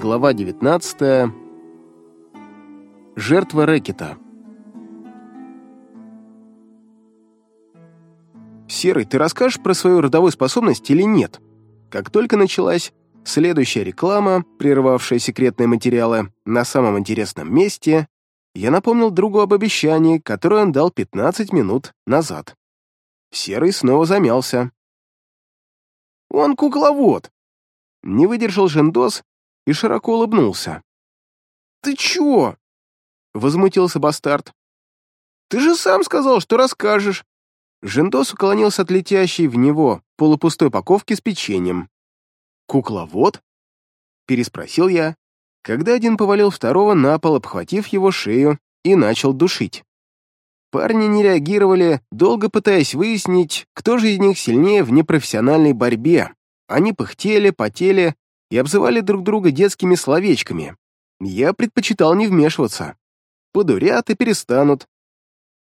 Глава 19. Жертва рэкета. «Серый, ты расскажешь про свою родовую способность или нет?» Как только началась следующая реклама, прервавшая секретные материалы на самом интересном месте, я напомнил другу об обещании, которое он дал 15 минут назад. Серый снова замялся. «Он кукловод!» Не выдержал Жендос и широко улыбнулся. «Ты чё?» — возмутился бастард. «Ты же сам сказал, что расскажешь!» Жендос уклонился от летящей в него полупустой упаковки с печеньем. «Кукловод?» — переспросил я, когда один повалил второго на пол, обхватив его шею, и начал душить. Парни не реагировали, долго пытаясь выяснить, кто же из них сильнее в непрофессиональной борьбе. Они пыхтели, потели и обзывали друг друга детскими словечками. Я предпочитал не вмешиваться. Подурят и перестанут.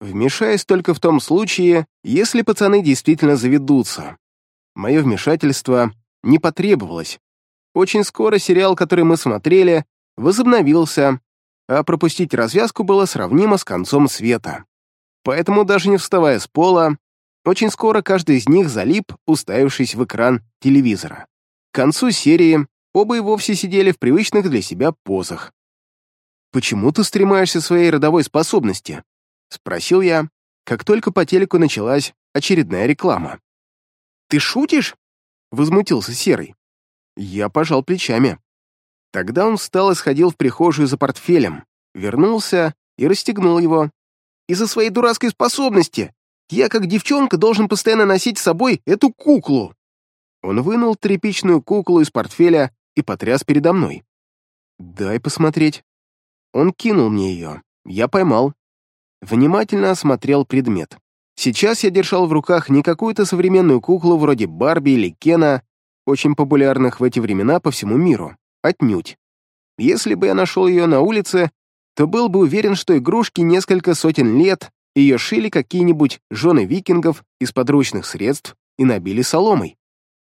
Вмешаясь только в том случае, если пацаны действительно заведутся. Мое вмешательство не потребовалось. Очень скоро сериал, который мы смотрели, возобновился, а пропустить развязку было сравнимо с концом света. Поэтому, даже не вставая с пола, очень скоро каждый из них залип, уставившись в экран телевизора. К концу серии оба и вовсе сидели в привычных для себя позах. «Почему ты стремаешься своей родовой способности?» — спросил я, как только по телеку началась очередная реклама. «Ты шутишь?» — возмутился Серый. Я пожал плечами. Тогда он встал и сходил в прихожую за портфелем, вернулся и расстегнул его. «Из-за своей дурацкой способности! Я, как девчонка, должен постоянно носить с собой эту куклу!» Он вынул тряпичную куклу из портфеля и потряс передо мной. «Дай посмотреть». Он кинул мне ее. Я поймал. Внимательно осмотрел предмет. Сейчас я держал в руках не какую-то современную куклу вроде Барби или Кена, очень популярных в эти времена по всему миру. Отнюдь. Если бы я нашел ее на улице, то был бы уверен, что игрушки несколько сотен лет, ее шили какие-нибудь жены викингов из подручных средств и набили соломой.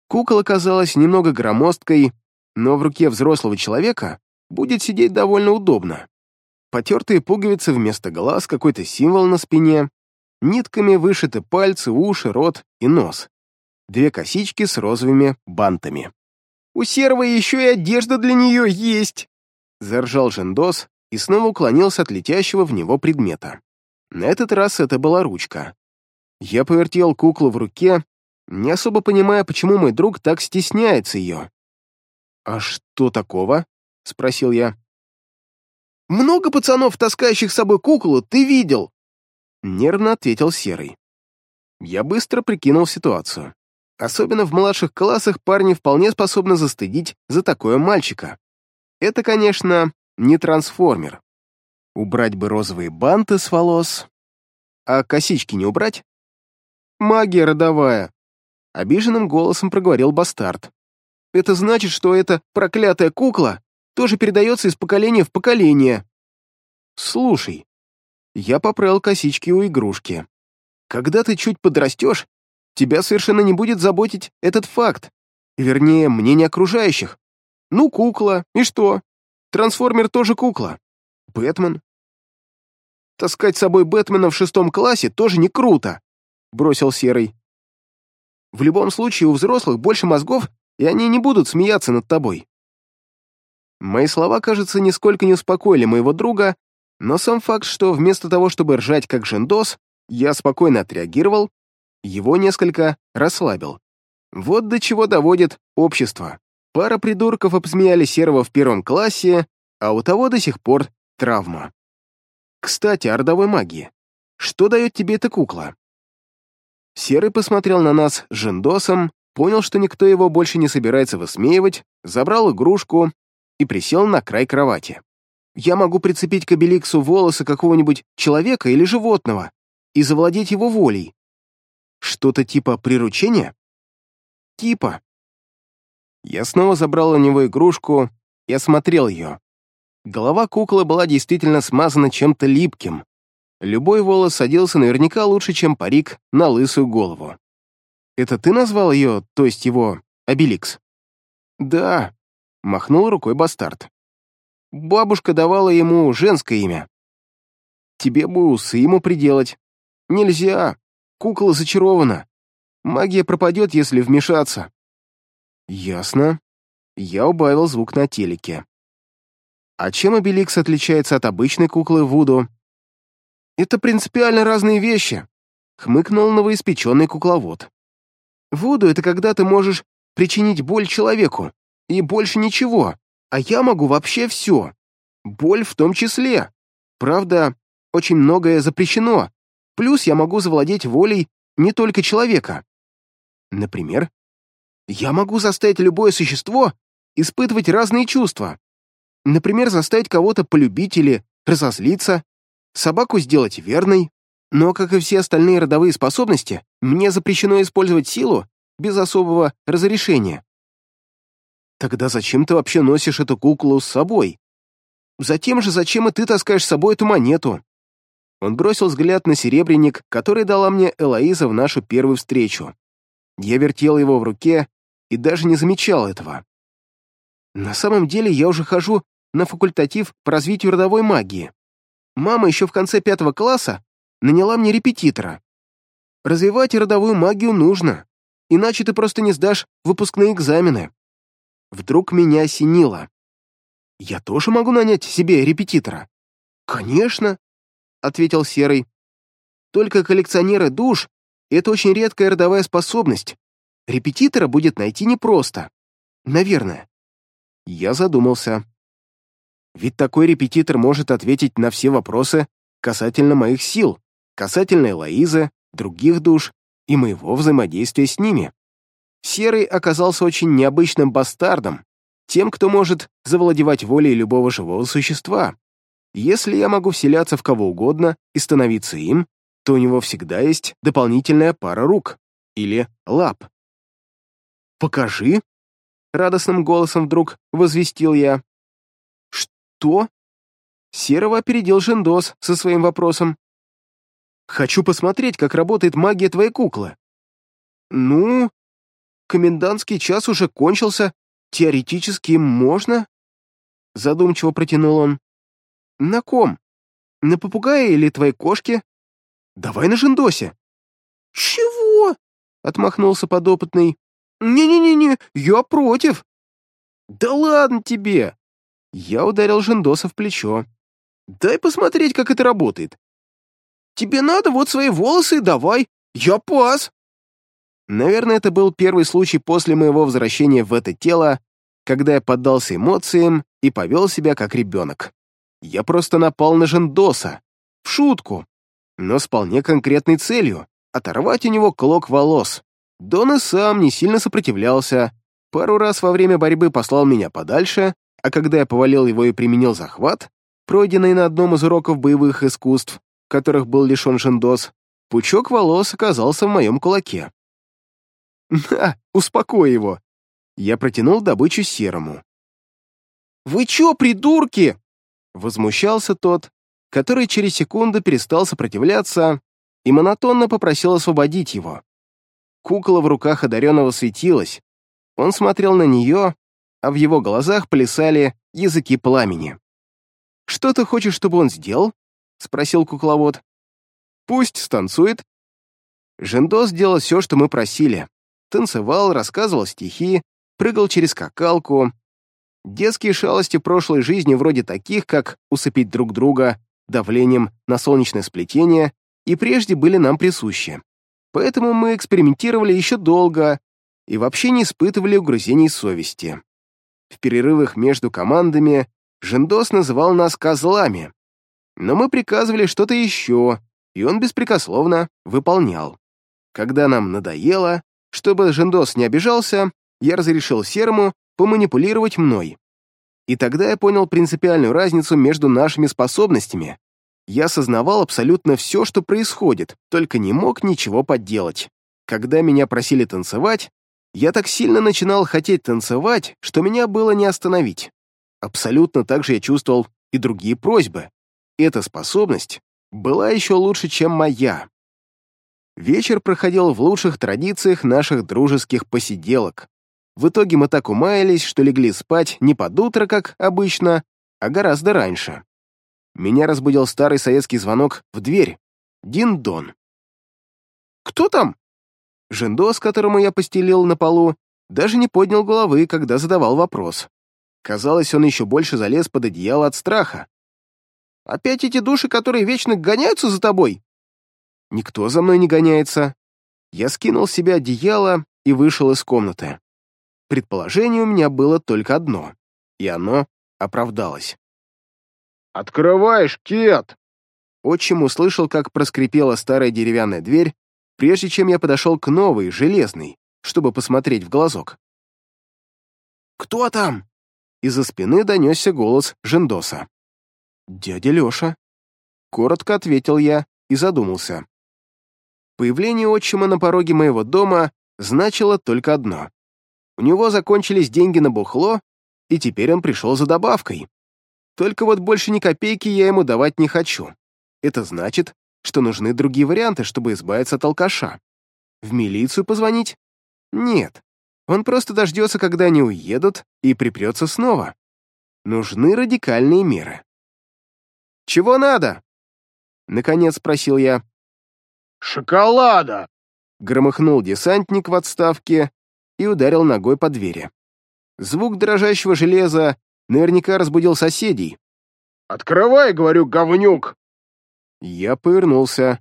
Кукла казалась немного громоздкой, но в руке взрослого человека будет сидеть довольно удобно. Потертые пуговицы вместо глаз, какой-то символ на спине, нитками вышиты пальцы, уши, рот и нос. Две косички с розовыми бантами. «У серого еще и одежда для нее есть!» Заржал Жендос и снова уклонился от летящего в него предмета. На этот раз это была ручка. Я повертел куклу в руке, не особо понимая, почему мой друг так стесняется ее. «А что такого?» — спросил я. «Много пацанов, таскающих с собой куклу, ты видел?» Нервно ответил Серый. Я быстро прикинул ситуацию. Особенно в младших классах парни вполне способны застыдить за такое мальчика. Это, конечно, не трансформер. Убрать бы розовые банты с волос. А косички не убрать? Магия родовая. Обиженным голосом проговорил бастард. Это значит, что эта проклятая кукла тоже передается из поколения в поколение. Слушай, я поправил косички у игрушки. Когда ты чуть подрастешь, тебя совершенно не будет заботить этот факт. Вернее, мнение окружающих. Ну, кукла, и что? Трансформер тоже кукла. Бэтмен. Таскать с собой Бэтмена в шестом классе тоже не круто, бросил Серый. В любом случае, у взрослых больше мозгов и они не будут смеяться над тобой». Мои слова, кажется, нисколько не успокоили моего друга, но сам факт, что вместо того, чтобы ржать как жендос, я спокойно отреагировал, его несколько расслабил. Вот до чего доводит общество. Пара придурков обсмеяли Серого в первом классе, а у того до сих пор травма. Кстати, о родовой магии. Что дает тебе эта кукла? Серый посмотрел на нас с Жендосом, понял, что никто его больше не собирается высмеивать, забрал игрушку и присел на край кровати. «Я могу прицепить к обеликсу волосы какого-нибудь человека или животного и завладеть его волей. Что-то типа приручения?» «Типа». Я снова забрал у него игрушку и осмотрел ее. Голова куклы была действительно смазана чем-то липким. Любой волос садился наверняка лучше, чем парик на лысую голову. Это ты назвал ее, то есть его, Обеликс? Да. махнул рукой бастард. Бабушка давала ему женское имя. Тебе бы усы ему приделать. Нельзя. Кукла зачарована. Магия пропадет, если вмешаться. Ясно. Я убавил звук на телеке. А чем Обеликс отличается от обычной куклы Вуду? Это принципиально разные вещи, хмыкнул новоиспеченный кукловод. Вуду — это когда ты можешь причинить боль человеку, и больше ничего, а я могу вообще все. Боль в том числе. Правда, очень многое запрещено, плюс я могу завладеть волей не только человека. Например, я могу заставить любое существо испытывать разные чувства. Например, заставить кого-то полюбить или разозлиться, собаку сделать верной. Но, как и все остальные родовые способности, мне запрещено использовать силу без особого разрешения. Тогда зачем ты вообще носишь эту куклу с собой? Затем же, зачем и ты таскаешь с собой эту монету? Он бросил взгляд на серебряник, который дала мне Элоиза в нашу первую встречу. Я вертел его в руке и даже не замечал этого. На самом деле я уже хожу на факультатив по развитию родовой магии. Мама еще в конце пятого класса наняла мне репетитора. Развивать родовую магию нужно, иначе ты просто не сдашь выпускные экзамены. Вдруг меня осенило. Я тоже могу нанять себе репетитора? Конечно, ответил Серый. Только коллекционеры душ — это очень редкая родовая способность. Репетитора будет найти непросто. Наверное. Я задумался. Ведь такой репетитор может ответить на все вопросы касательно моих сил, касательно Элоизы, других душ и моего взаимодействия с ними. Серый оказался очень необычным бастардом, тем, кто может завладевать волей любого живого существа. Если я могу вселяться в кого угодно и становиться им, то у него всегда есть дополнительная пара рук или лап. «Покажи!» — радостным голосом вдруг возвестил я. «Что?» Серого опередил Жендос со своим вопросом. «Хочу посмотреть, как работает магия твоей куклы». «Ну, комендантский час уже кончился, теоретически можно?» Задумчиво протянул он. «На ком? На попугае или твоей кошке? Давай на Жендосе». «Чего?» — отмахнулся подопытный. «Не-не-не-не, я против». «Да ладно тебе!» Я ударил Жендоса в плечо. «Дай посмотреть, как это работает». «Тебе надо вот свои волосы, давай. Я пас». Наверное, это был первый случай после моего возвращения в это тело, когда я поддался эмоциям и повел себя как ребенок. Я просто напал на Жендоса. В шутку. Но с вполне конкретной целью — оторвать у него клок волос. Дон и сам не сильно сопротивлялся. Пару раз во время борьбы послал меня подальше, а когда я повалил его и применил захват, пройденный на одном из уроков боевых искусств, которых был лишен Жендос, пучок волос оказался в моем кулаке. «На, успокой его!» Я протянул добычу серому. «Вы чё, придурки?» Возмущался тот, который через секунду перестал сопротивляться и монотонно попросил освободить его. Кукла в руках одаренного светилась. Он смотрел на нее, а в его глазах плясали языки пламени. «Что ты хочешь, чтобы он сделал?» — спросил кукловод. «Пусть станцует». Жендо сделал все, что мы просили. Танцевал, рассказывал стихи, прыгал через скакалку. Детские шалости прошлой жизни, вроде таких, как усыпить друг друга давлением на солнечное сплетение, и прежде были нам присущи. Поэтому мы экспериментировали еще долго и вообще не испытывали угрызений совести. В перерывах между командами Жендос называл нас козлами, но мы приказывали что-то еще, и он беспрекословно выполнял. Когда нам надоело, чтобы Жендос не обижался, я разрешил Серому поманипулировать мной. И тогда я понял принципиальную разницу между нашими способностями. Я осознавал абсолютно все, что происходит, только не мог ничего подделать. Когда меня просили танцевать, я так сильно начинал хотеть танцевать, что меня было не остановить. Абсолютно так же я чувствовал и другие просьбы. Эта способность была еще лучше, чем моя. Вечер проходил в лучших традициях наших дружеских посиделок. В итоге мы так умаялись, что легли спать не под утро, как обычно, а гораздо раньше. Меня разбудил старый советский звонок в дверь. Дин-дон. «Кто там?» Жендос, которому я постелил на полу, даже не поднял головы, когда задавал вопрос. Казалось, он еще больше залез под одеяло от страха. «Опять эти души, которые вечно гоняются за тобой?» «Никто за мной не гоняется». Я скинул с себя одеяло и вышел из комнаты. Предположение у меня было только одно, и оно оправдалось. «Открываешь, кет!» Отчим услышал, как проскрипела старая деревянная дверь, прежде чем я подошел к новой, железной, чтобы посмотреть в глазок. «Кто там?» Из-за спины донесся голос Жендоса. «Дядя Леша», — коротко ответил я и задумался. Появление отчима на пороге моего дома значило только одно. У него закончились деньги на бухло, и теперь он пришел за добавкой. Только вот больше ни копейки я ему давать не хочу. Это значит, что нужны другие варианты, чтобы избавиться от алкаша. В милицию позвонить? Нет. Он просто дождется, когда они уедут, и припрется снова. Нужны радикальные меры. «Чего надо?» Наконец спросил я. «Шоколада!» Громыхнул десантник в отставке и ударил ногой по двери. Звук дрожащего железа наверняка разбудил соседей. «Открывай, — говорю, говнюк!» Я повернулся.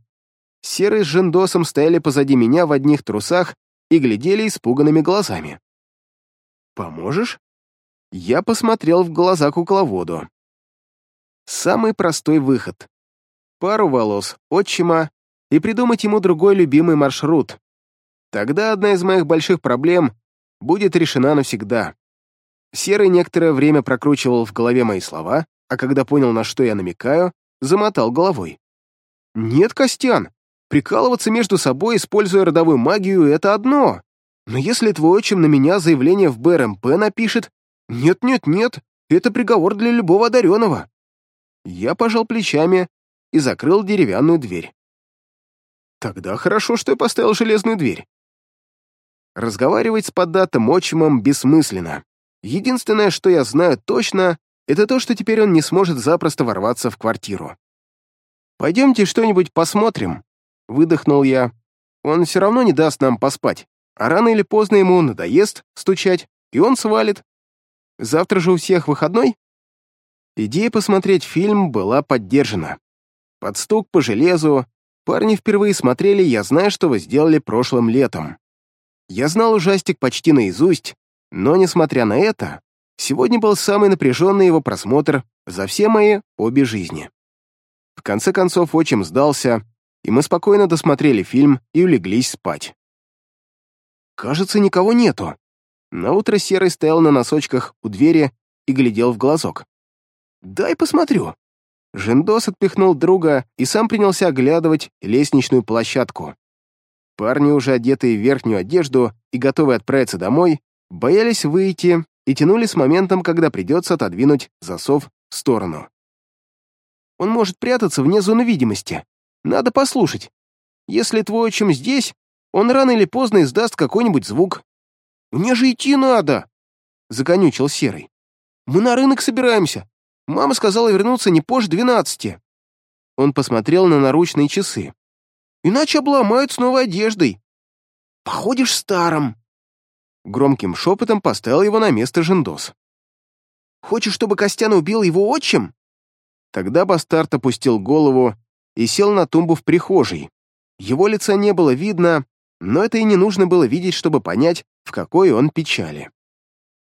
Серый с Жендосом стояли позади меня в одних трусах и глядели испуганными глазами. «Поможешь?» Я посмотрел в глаза кукловоду. Самый простой выход. Пару волос отчима и придумать ему другой любимый маршрут. Тогда одна из моих больших проблем будет решена навсегда. Серый некоторое время прокручивал в голове мои слова, а когда понял, на что я намекаю, замотал головой. «Нет, Костян, прикалываться между собой, используя родовую магию, это одно. Но если твой отчим на меня заявление в БРМП напишет, нет-нет-нет, это приговор для любого одаренного». Я пожал плечами и закрыл деревянную дверь. Тогда хорошо, что я поставил железную дверь. Разговаривать с поддатым отчимом бессмысленно. Единственное, что я знаю точно, это то, что теперь он не сможет запросто ворваться в квартиру. «Пойдемте что-нибудь посмотрим», — выдохнул я. «Он все равно не даст нам поспать, а рано или поздно ему надоест стучать, и он свалит. Завтра же у всех выходной?» Идея посмотреть фильм была поддержана. Под стук по железу парни впервые смотрели «Я знаю, что вы сделали прошлым летом». Я знал ужастик почти наизусть, но, несмотря на это, сегодня был самый напряженный его просмотр за все мои обе жизни. В конце концов, отчим сдался, и мы спокойно досмотрели фильм и улеглись спать. Кажется, никого нету. Наутро Серый стоял на носочках у двери и глядел в глазок. «Дай посмотрю». Жендос отпихнул друга и сам принялся оглядывать лестничную площадку. Парни, уже одетые в верхнюю одежду и готовые отправиться домой, боялись выйти и тянули с моментом, когда придется отодвинуть засов в сторону. Он может прятаться вне зоны видимости. Надо послушать. Если твой отчим здесь, он рано или поздно издаст какой-нибудь звук. «Мне же идти надо!» — законючил Серый. «Мы на рынок собираемся. Мама сказала вернуться не позже двенадцати». Он посмотрел на наручные часы. «Иначе обломают с новой одеждой. Походишь старым». Громким шепотом поставил его на место Жендос. «Хочешь, чтобы Костян убил его отчим?» Тогда бастард опустил голову и сел на тумбу в прихожей. Его лица не было видно, но это и не нужно было видеть, чтобы понять, в какой он печали.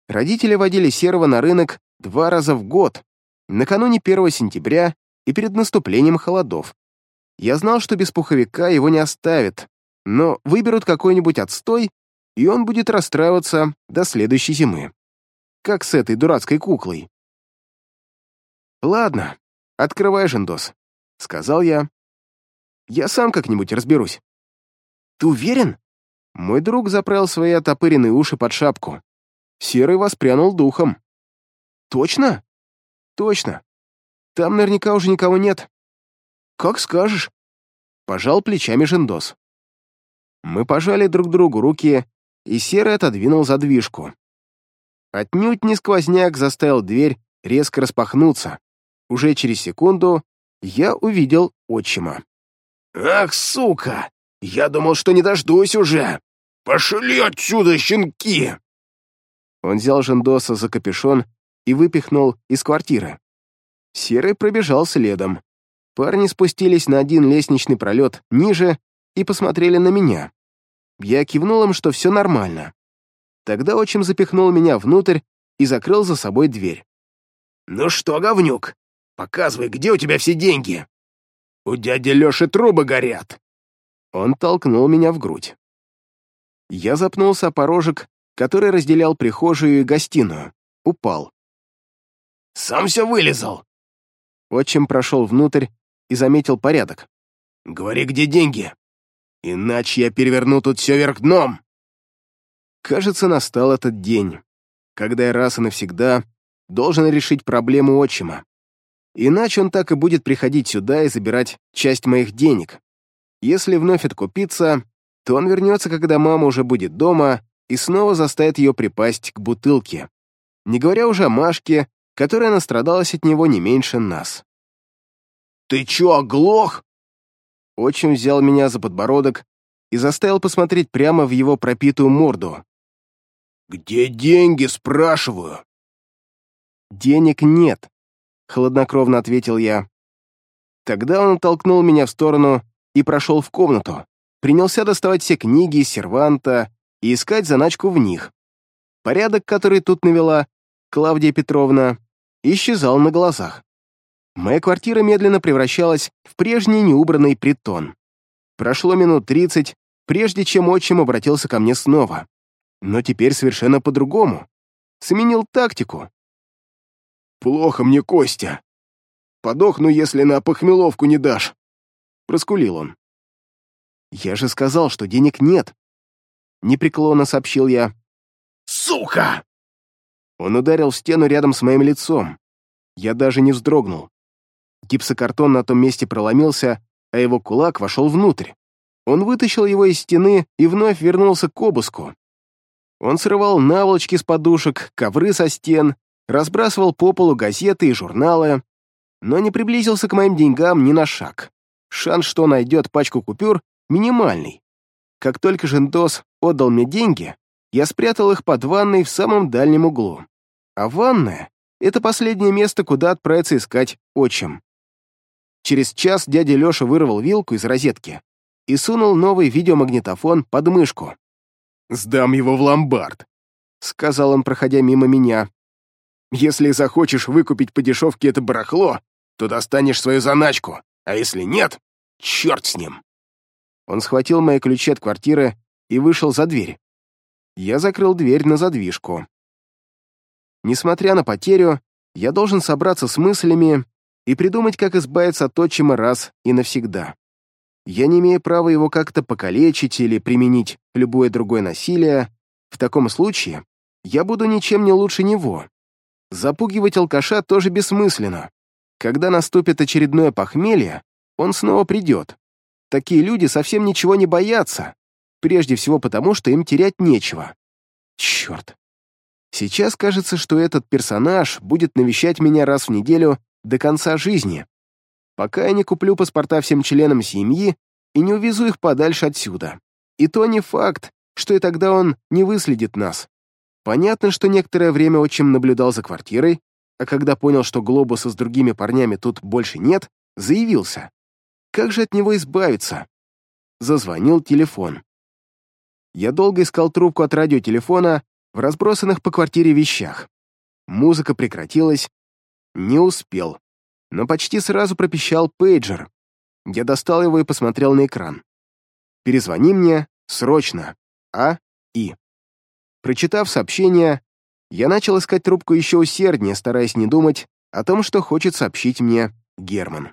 Родители водили Серого на рынок два раза в год, накануне 1 сентября и перед наступлением холодов. Я знал, что без пуховика его не оставят, но выберут какой-нибудь отстой, и он будет расстраиваться до следующей зимы. Как с этой дурацкой куклой. «Ладно, открывай, Жендос», — сказал я. «Я сам как-нибудь разберусь». «Ты уверен?» Мой друг заправил свои отопыренные уши под шапку. Серый воспрянул духом. «Точно?» Точно. Там наверняка уже никого нет. Как скажешь. Пожал плечами Жендос. Мы пожали друг другу руки, и Серый отодвинул задвижку. Отнюдь не сквозняк заставил дверь резко распахнуться. Уже через секунду я увидел отчима. «Ах, сука! Я думал, что не дождусь уже! Пошли отсюда, щенки!» Он взял Жендоса за капюшон и выпихнул из квартиры. Серый пробежал следом. Парни спустились на один лестничный пролет ниже и посмотрели на меня. Я кивнул им, что все нормально. Тогда отчим запихнул меня внутрь и закрыл за собой дверь. «Ну что, говнюк, показывай, где у тебя все деньги? У дяди Лёши трубы горят!» Он толкнул меня в грудь. Я запнулся о порожек, который разделял прихожую и гостиную. Упал. «Сам все вылезал!» Отчим прошел внутрь и заметил порядок. «Говори, где деньги, иначе я переверну тут все вверх дном!» Кажется, настал этот день, когда я раз и навсегда должен решить проблему отчима. Иначе он так и будет приходить сюда и забирать часть моих денег. Если вновь откупиться, то он вернется, когда мама уже будет дома, и снова заставит ее припасть к бутылке. Не говоря уже о Машке, которая настрадалась от него не меньше нас. «Ты чё, оглох?» Отчим взял меня за подбородок и заставил посмотреть прямо в его пропитую морду. «Где деньги, спрашиваю?» «Денег нет», — хладнокровно ответил я. Тогда он толкнул меня в сторону и прошел в комнату, принялся доставать все книги из серванта и искать заначку в них. Порядок, который тут навела Клавдия Петровна, исчезал на глазах. Моя квартира медленно превращалась в прежний неубранный притон. Прошло минут тридцать, прежде чем отчим обратился ко мне снова. Но теперь совершенно по-другому. Сменил тактику. «Плохо мне, Костя. Подохну, если на похмеловку не дашь», — проскулил он. «Я же сказал, что денег нет», — непреклонно сообщил я. «Сука!» Он ударил в стену рядом с моим лицом. Я даже не вздрогнул. Гипсокартон на том месте проломился, а его кулак вошел внутрь. Он вытащил его из стены и вновь вернулся к обыску. Он срывал наволочки с подушек, ковры со стен, разбрасывал по полу газеты и журналы, но не приблизился к моим деньгам ни на шаг. Шанс, что найдет пачку купюр, минимальный. Как только Жендос отдал мне деньги, я спрятал их под ванной в самом дальнем углу. А ванная — это последнее место, куда отправиться искать отчим. Через час дядя Леша вырвал вилку из розетки и сунул новый видеомагнитофон под мышку. «Сдам его в ломбард», — сказал он, проходя мимо меня. «Если захочешь выкупить по дешевке это барахло, то достанешь свою заначку, а если нет, черт с ним». Он схватил мои ключи от квартиры и вышел за дверь. Я закрыл дверь на задвижку. Несмотря на потерю, я должен собраться с мыслями и придумать, как избавиться от отчима раз и навсегда. Я не имею права его как-то покалечить или применить любое другое насилие. В таком случае я буду ничем не лучше него. Запугивать алкаша тоже бессмысленно. Когда наступит очередное похмелье, он снова придет. Такие люди совсем ничего не боятся, прежде всего потому, что им терять нечего. Черт. Сейчас кажется, что этот персонаж будет навещать меня раз в неделю до конца жизни, пока я не куплю паспорта всем членам семьи и не увезу их подальше отсюда. И то не факт, что и тогда он не выследит нас. Понятно, что некоторое время отчим наблюдал за квартирой, а когда понял, что глобуса с другими парнями тут больше нет, заявился. Как же от него избавиться? Зазвонил телефон. Я долго искал трубку от радиотелефона в разбросанных по квартире вещах. Музыка прекратилась. Не успел. Но почти сразу пропищал пейджер. Я достал его и посмотрел на экран. «Перезвони мне, срочно. А. И». Прочитав сообщение, я начал искать трубку еще усерднее, стараясь не думать о том, что хочет сообщить мне Герман.